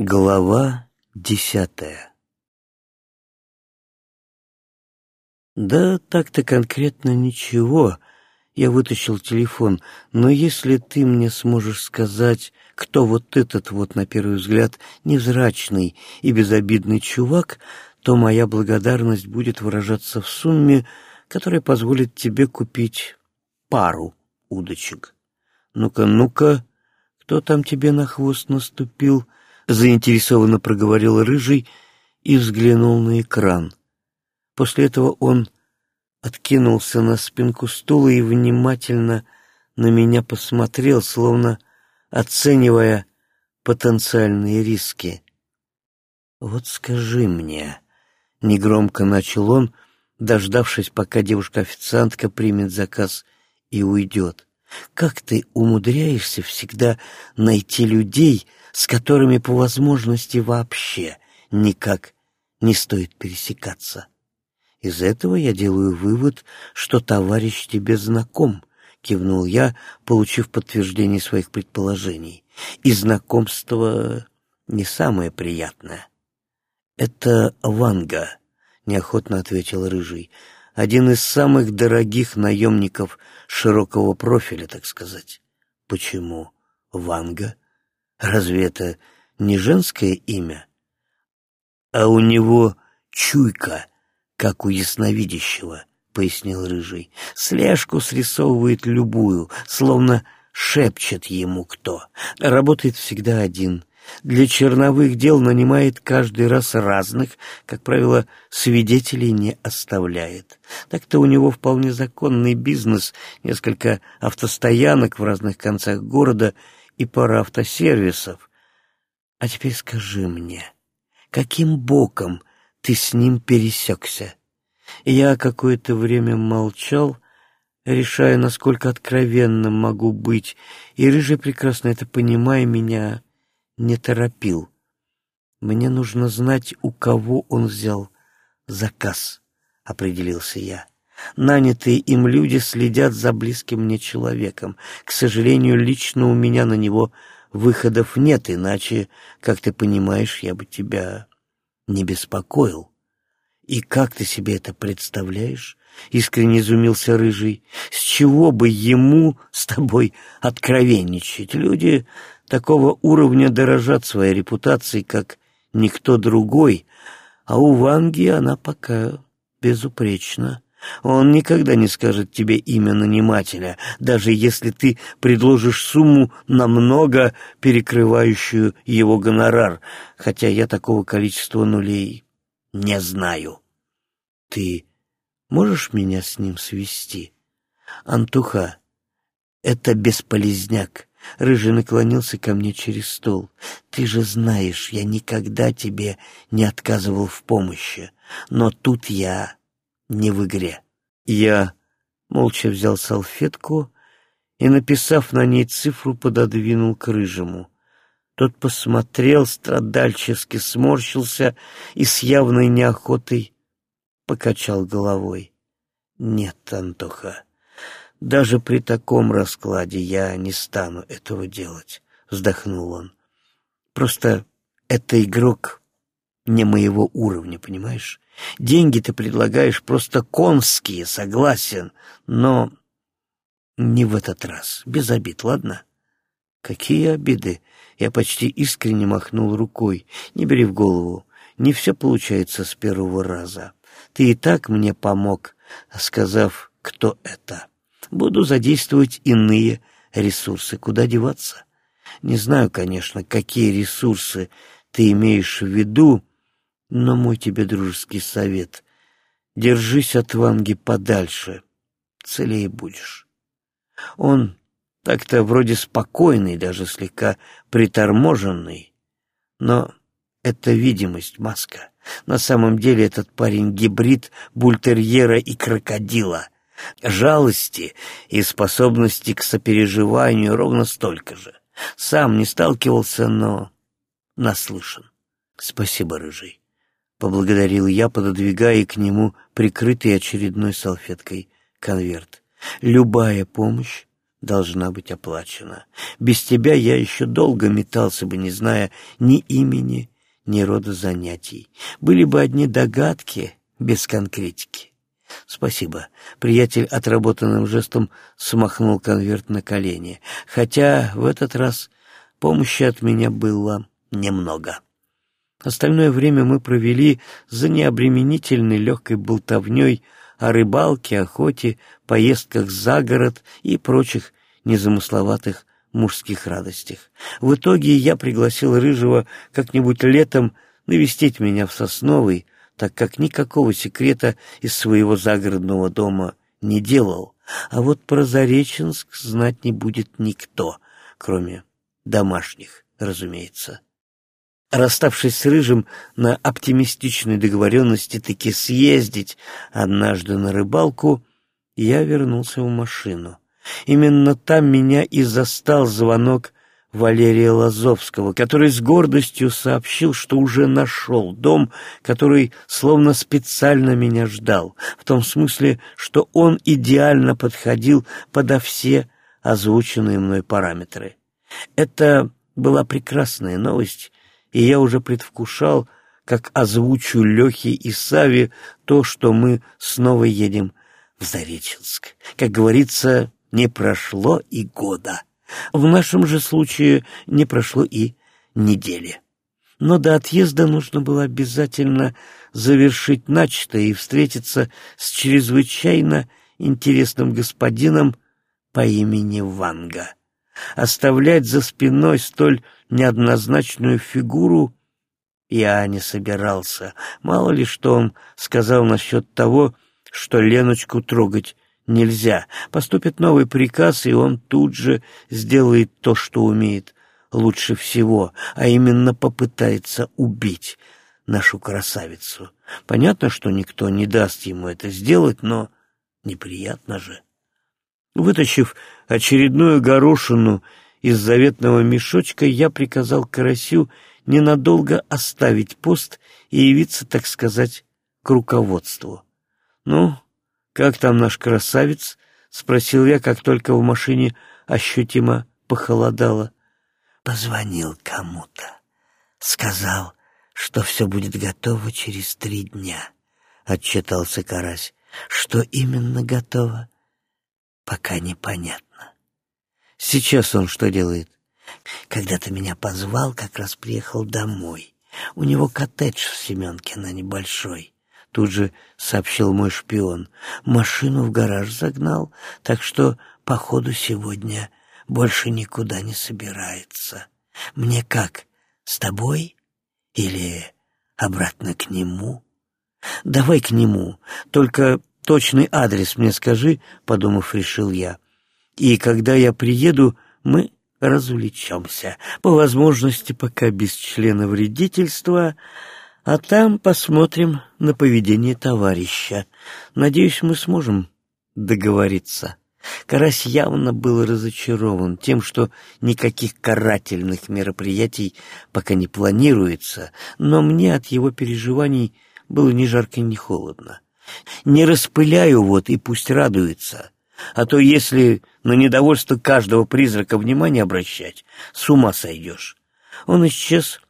Глава десятая Да так-то конкретно ничего. Я вытащил телефон, но если ты мне сможешь сказать, кто вот этот вот, на первый взгляд, невзрачный и безобидный чувак, то моя благодарность будет выражаться в сумме, которая позволит тебе купить пару удочек. Ну-ка, ну-ка, кто там тебе на хвост наступил? Заинтересованно проговорил Рыжий и взглянул на экран. После этого он откинулся на спинку стула и внимательно на меня посмотрел, словно оценивая потенциальные риски. «Вот скажи мне», — негромко начал он, дождавшись, пока девушка-официантка примет заказ и уйдет. Как ты умудряешься всегда найти людей, с которыми по возможности вообще никак не стоит пересекаться? Из этого я делаю вывод, что товарищ тебе знаком, кивнул я, получив подтверждение своих предположений. И знакомство не самое приятное. Это Ванга, неохотно ответил Рыжий один из самых дорогих наемников широкого профиля, так сказать. Почему Ванга? Разве это не женское имя? А у него чуйка, как у ясновидящего, — пояснил Рыжий. Слежку срисовывает любую, словно шепчет ему кто. Работает всегда один, для черновых дел нанимает каждый раз разных, как правило, свидетелей не оставляет. Так-то у него вполне законный бизнес, несколько автостоянок в разных концах города и пара автосервисов. А теперь скажи мне, каким боком ты с ним пересекся? Я какое-то время молчал, решая, насколько откровенным могу быть, и Рыжий, прекрасно это понимая меня, не торопил. Мне нужно знать, у кого он взял заказ, определился я. Нанятые им люди следят за близким мне человеком. К сожалению, лично у меня на него выходов нет, иначе, как ты понимаешь, я бы тебя не беспокоил. И как ты себе это представляешь? Искренне изумился Рыжий. С чего бы ему с тобой откровенничать? Люди такого уровня дорожат своей репутацией, как никто другой, а у Ванги она пока безупречна. Он никогда не скажет тебе имя нанимателя, даже если ты предложишь сумму, намного перекрывающую его гонорар, хотя я такого количества нулей не знаю. Ты можешь меня с ним свести? Антуха, это бесполезняк. Рыжий наклонился ко мне через стол. «Ты же знаешь, я никогда тебе не отказывал в помощи, но тут я не в игре». Я молча взял салфетку и, написав на ней цифру, пододвинул к Рыжему. Тот посмотрел, страдальчески сморщился и с явной неохотой покачал головой. «Нет, Антоха, даже при таком раскладе я не стану этого делать, вздохнул он. Просто это игрок не моего уровня, понимаешь? Деньги ты предлагаешь просто конские, согласен, но не в этот раз. Без обид, ладно? Какие обиды? Я почти искренне махнул рукой. Не бери в голову. Не все получается с первого раза. Ты и так мне помог, сказав, кто это. Буду задействовать иные ресурсы. Куда деваться? Не знаю, конечно, какие ресурсы ты имеешь в виду, но мой тебе дружеский совет — держись от Ванги подальше, целее будешь. Он так-то вроде спокойный, даже слегка приторможенный, но это видимость, маска. На самом деле этот парень гибрид бультерьера и крокодила — Жалости и способности к сопереживанию ровно столько же. Сам не сталкивался, но наслышан. Спасибо, Рыжий. Поблагодарил я, пододвигая к нему прикрытый очередной салфеткой конверт. Любая помощь должна быть оплачена. Без тебя я еще долго метался бы, не зная ни имени, ни рода занятий. Были бы одни догадки без конкретики. Спасибо. Приятель отработанным жестом смахнул конверт на колени, хотя в этот раз помощи от меня было немного. Остальное время мы провели за необременительной легкой болтовней о рыбалке, охоте, поездках за город и прочих незамысловатых мужских радостях. В итоге я пригласил Рыжего как-нибудь летом навестить меня в Сосновый, так как никакого секрета из своего загородного дома не делал, а вот про Зареченск знать не будет никто, кроме домашних, разумеется. Расставшись с Рыжим на оптимистичной договоренности таки съездить однажды на рыбалку, я вернулся в машину. Именно там меня и застал звонок Валерия Лазовского, который с гордостью сообщил, что уже нашел дом, который словно специально меня ждал, в том смысле, что он идеально подходил подо все озвученные мной параметры. Это была прекрасная новость, и я уже предвкушал, как озвучу Лехе и Саве то, что мы снова едем в Зареченск. Как говорится, не прошло и года. В нашем же случае не прошло и недели. Но до отъезда нужно было обязательно завершить начатое и встретиться с чрезвычайно интересным господином по имени Ванга. Оставлять за спиной столь неоднозначную фигуру я не собирался. Мало ли что он сказал насчет того, что Леночку трогать нельзя. Поступит новый приказ, и он тут же сделает то, что умеет лучше всего, а именно попытается убить нашу красавицу. Понятно, что никто не даст ему это сделать, но неприятно же. Вытащив очередную горошину из заветного мешочка, я приказал Карасю ненадолго оставить пост и явиться, так сказать, к руководству. Ну, «Как там наш красавец?» — спросил я, как только в машине ощутимо похолодало. «Позвонил кому-то. Сказал, что все будет готово через три дня», — отчитался Карась. «Что именно готово, пока непонятно». «Сейчас он что делает?» «Когда ты меня позвал, как раз приехал домой. У него коттедж в Семенкино небольшой. Тут же сообщил мой шпион. Машину в гараж загнал, так что, походу, сегодня больше никуда не собирается. Мне как, с тобой или обратно к нему? Давай к нему, только точный адрес мне скажи, подумав, решил я. И когда я приеду, мы развлечемся. По возможности, пока без члена вредительства, а там посмотрим на поведение товарища. Надеюсь, мы сможем договориться. Карась явно был разочарован тем, что никаких карательных мероприятий пока не планируется, но мне от его переживаний было ни жарко, ни холодно. Не распыляю вот и пусть радуется, а то если на недовольство каждого призрака внимание обращать, с ума сойдешь. Он исчез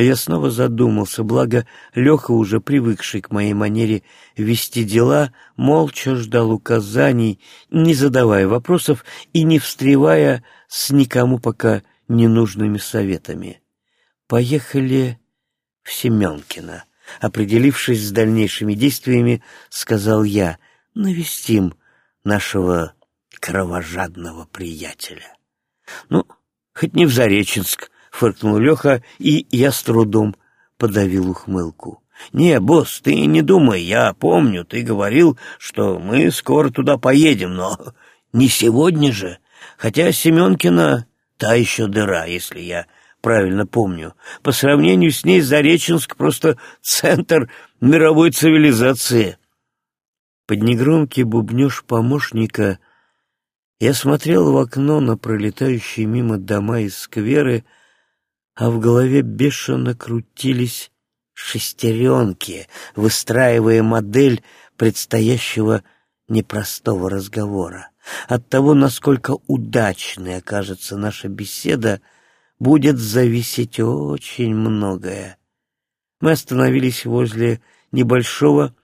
я снова задумался, благо Леха, уже привыкший к моей манере вести дела, молча ждал указаний, не задавая вопросов и не встревая с никому пока ненужными советами. «Поехали в Семенкино», — определившись с дальнейшими действиями, сказал я, «навестим нашего кровожадного приятеля». «Ну, хоть не в Зареченск, фыркнул Леха, и я с трудом подавил ухмылку. «Не, босс, ты не думай, я помню, ты говорил, что мы скоро туда поедем, но не сегодня же. Хотя Семенкина та еще дыра, если я правильно помню. По сравнению с ней Зареченск просто центр мировой цивилизации». Под негромкий бубнеж помощника я смотрел в окно на пролетающие мимо дома и скверы, а в голове бешено крутились шестеренки, выстраивая модель предстоящего непростого разговора. От того, насколько удачной окажется наша беседа, будет зависеть очень многое. Мы остановились возле небольшого,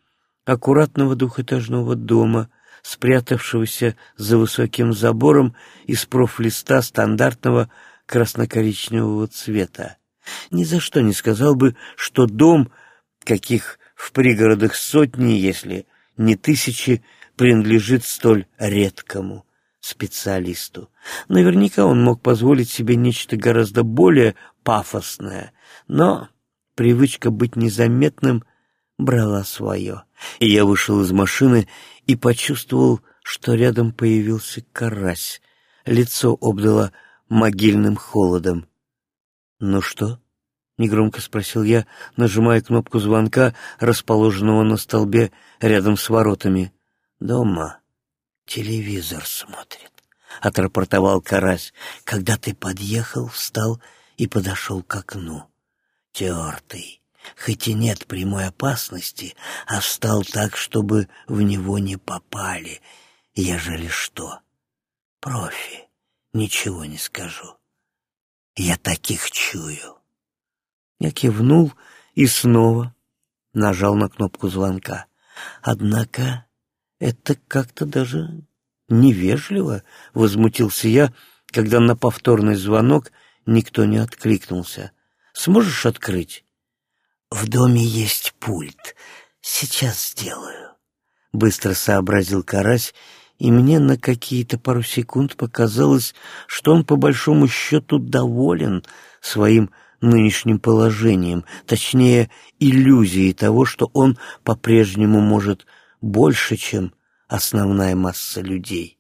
аккуратного двухэтажного дома, спрятавшегося за высоким забором из профлиста стандартного красно-коричневого цвета. Ни за что не сказал бы, что дом, каких в пригородах сотни, если не тысячи, принадлежит столь редкому специалисту. Наверняка он мог позволить себе нечто гораздо более пафосное, но привычка быть незаметным брала свое. И я вышел из машины и почувствовал, что рядом появился карась. Лицо обдало могильным холодом. «Ну что?» — негромко спросил я, нажимая кнопку звонка, расположенного на столбе рядом с воротами. «Дома телевизор смотрит», — отрапортовал Карась. «Когда ты подъехал, встал и подошел к окну. Тертый, хоть и нет прямой опасности, а встал так, чтобы в него не попали, ежели что. Профи, ничего не скажу. Я таких чую». Я кивнул и снова нажал на кнопку звонка. Однако это как-то даже невежливо, — возмутился я, когда на повторный звонок никто не откликнулся. Сможешь открыть? В доме есть пульт. Сейчас сделаю. Быстро сообразил Карась, и мне на какие-то пару секунд показалось, что он по большому счету доволен своим нынешним положением, точнее, иллюзией того, что он по-прежнему может больше, чем основная масса людей.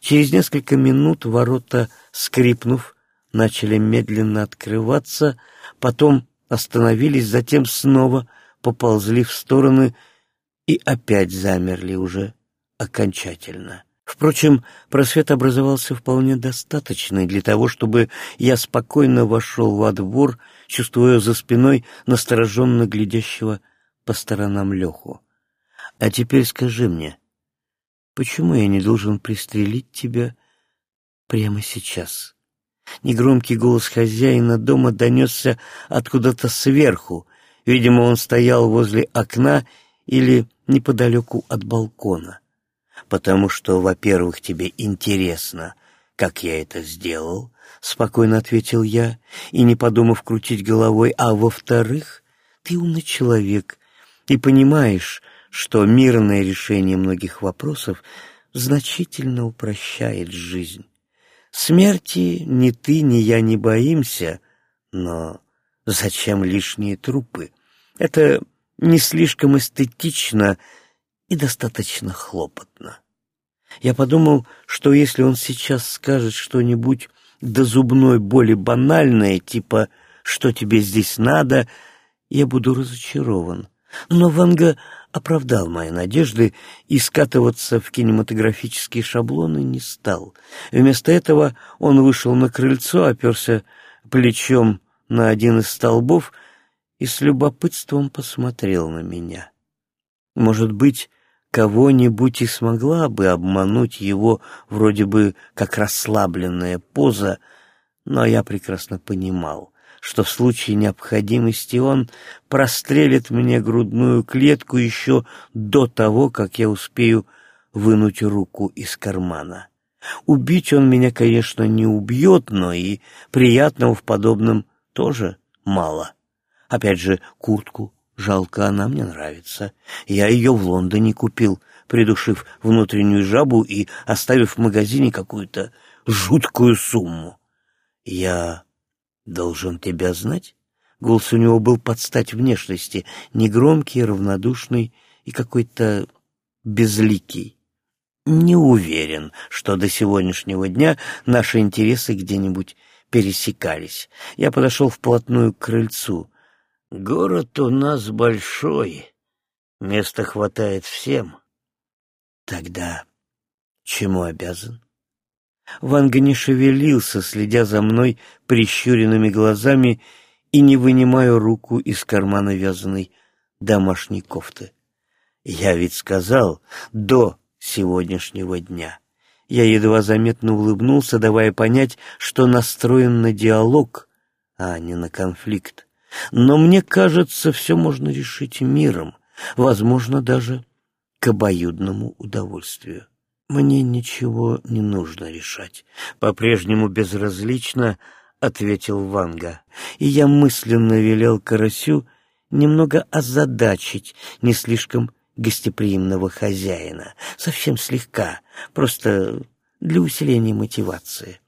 Через несколько минут ворота, скрипнув, начали медленно открываться, потом остановились, затем снова поползли в стороны и опять замерли уже окончательно. Впрочем, просвет образовался вполне достаточный для того, чтобы я спокойно вошел во двор, чувствуя за спиной настороженно глядящего по сторонам Леху. А теперь скажи мне, почему я не должен пристрелить тебя прямо сейчас?» Негромкий голос хозяина дома донесся откуда-то сверху. Видимо, он стоял возле окна или неподалеку от балкона. «Потому что, во-первых, тебе интересно, как я это сделал», — спокойно ответил я, и, не подумав крутить головой, «а во-вторых, ты умный человек и понимаешь, что мирное решение многих вопросов значительно упрощает жизнь. Смерти ни ты, ни я не боимся, но зачем лишние трупы? Это не слишком эстетично и достаточно хлопотно. Я подумал, что если он сейчас скажет что-нибудь до зубной боли банальное, типа «что тебе здесь надо», я буду разочарован. Но Ванга оправдал мои надежды и скатываться в кинематографические шаблоны не стал. Вместо этого он вышел на крыльцо, оперся плечом на один из столбов и с любопытством посмотрел на меня. Может быть, кого-нибудь и смогла бы обмануть его вроде бы как расслабленная поза, но я прекрасно понимал, что в случае необходимости он прострелит мне грудную клетку еще до того, как я успею вынуть руку из кармана. Убить он меня, конечно, не убьет, но и приятного в подобном тоже мало. Опять же, куртку жалко, она мне нравится. Я ее в Лондоне купил, придушив внутреннюю жабу и оставив в магазине какую-то жуткую сумму. Я должен тебя знать?» Голос у него был под стать внешности, негромкий, равнодушный и какой-то безликий. Не уверен, что до сегодняшнего дня наши интересы где-нибудь пересекались. Я подошел вплотную к крыльцу. «Город у нас большой, места хватает всем». «Тогда чему обязан?» Ванга не шевелился, следя за мной прищуренными глазами и не вынимая руку из кармана вязаной домашней кофты. Я ведь сказал «до сегодняшнего дня». Я едва заметно улыбнулся, давая понять, что настроен на диалог, а не на конфликт. Но мне кажется, все можно решить миром, возможно, даже к обоюдному удовольствию. Мне ничего не нужно решать. По-прежнему безразлично ответил Ванга, и я мысленно велел Карасю немного озадачить не слишком гостеприимного хозяина, совсем слегка, просто для усиления мотивации.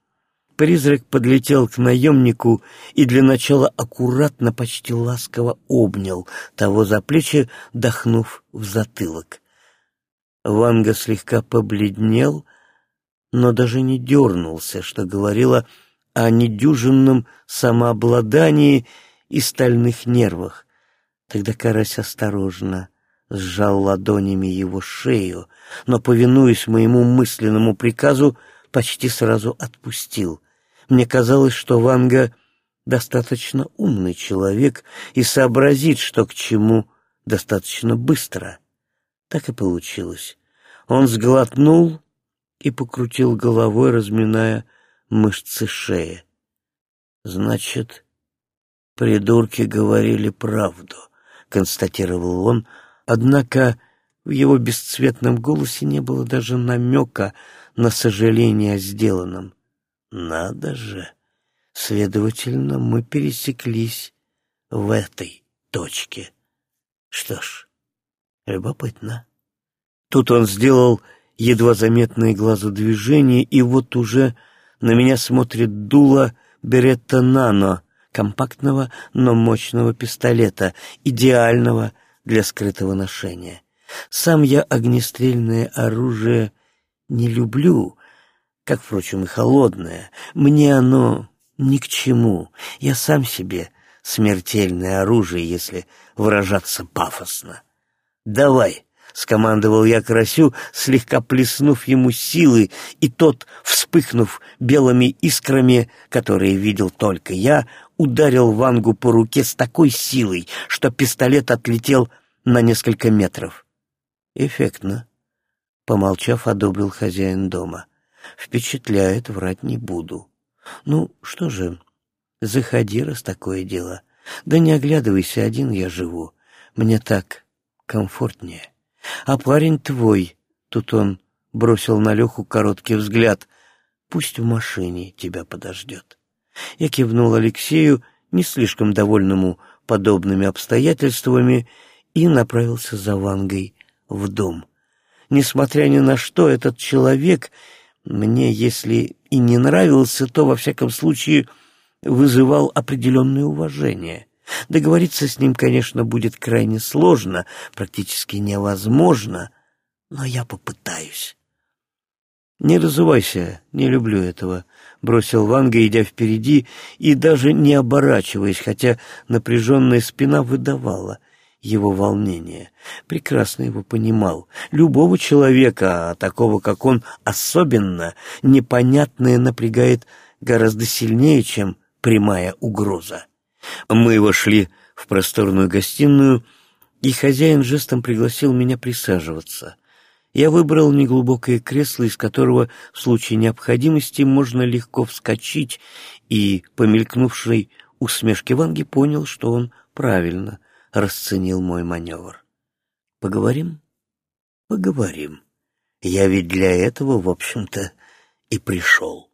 Призрак подлетел к наемнику и для начала аккуратно, почти ласково обнял того за плечи, дохнув в затылок. Ванга слегка побледнел, но даже не дернулся, что говорило о недюжинном самообладании и стальных нервах. Тогда Карась осторожно сжал ладонями его шею, но, повинуясь моему мысленному приказу, почти сразу отпустил — мне казалось, что Ванга достаточно умный человек и сообразит, что к чему, достаточно быстро. Так и получилось. Он сглотнул и покрутил головой, разминая мышцы шеи. «Значит, придурки говорили правду», — констатировал он, однако в его бесцветном голосе не было даже намека на сожаление о сделанном. Надо же. Следовательно, мы пересеклись в этой точке. Что ж, любопытно. Тут он сделал едва заметное глазодвижение, и вот уже на меня смотрит дуло Беретта Нано, компактного, но мощного пистолета, идеального для скрытого ношения. Сам я огнестрельное оружие не люблю, как, впрочем, и холодное. Мне оно ни к чему. Я сам себе смертельное оружие, если выражаться пафосно. «Давай!» — скомандовал я Карасю, слегка плеснув ему силы, и тот, вспыхнув белыми искрами, которые видел только я, ударил Вангу по руке с такой силой, что пистолет отлетел на несколько метров. «Эффектно», — помолчав, одобрил хозяин дома. Впечатляет, врать не буду. Ну, что же, заходи, раз такое дело. Да не оглядывайся, один я живу. Мне так комфортнее. А парень твой, тут он бросил на Леху короткий взгляд, пусть в машине тебя подождет. Я кивнул Алексею, не слишком довольному подобными обстоятельствами, и направился за Вангой в дом. Несмотря ни на что, этот человек мне, если и не нравился, то, во всяком случае, вызывал определенное уважение. Договориться с ним, конечно, будет крайне сложно, практически невозможно, но я попытаюсь. «Не разувайся, не люблю этого», — бросил Ванга, идя впереди и даже не оборачиваясь, хотя напряженная спина выдавала — его волнение. Прекрасно его понимал. Любого человека, а такого, как он, особенно, непонятное напрягает гораздо сильнее, чем прямая угроза. Мы вошли в просторную гостиную, и хозяин жестом пригласил меня присаживаться. Я выбрал неглубокое кресло, из которого в случае необходимости можно легко вскочить, и, по усмешке Ванги, понял, что он правильно — расценил мой маневр. Поговорим? Поговорим. Я ведь для этого, в общем-то, и пришел.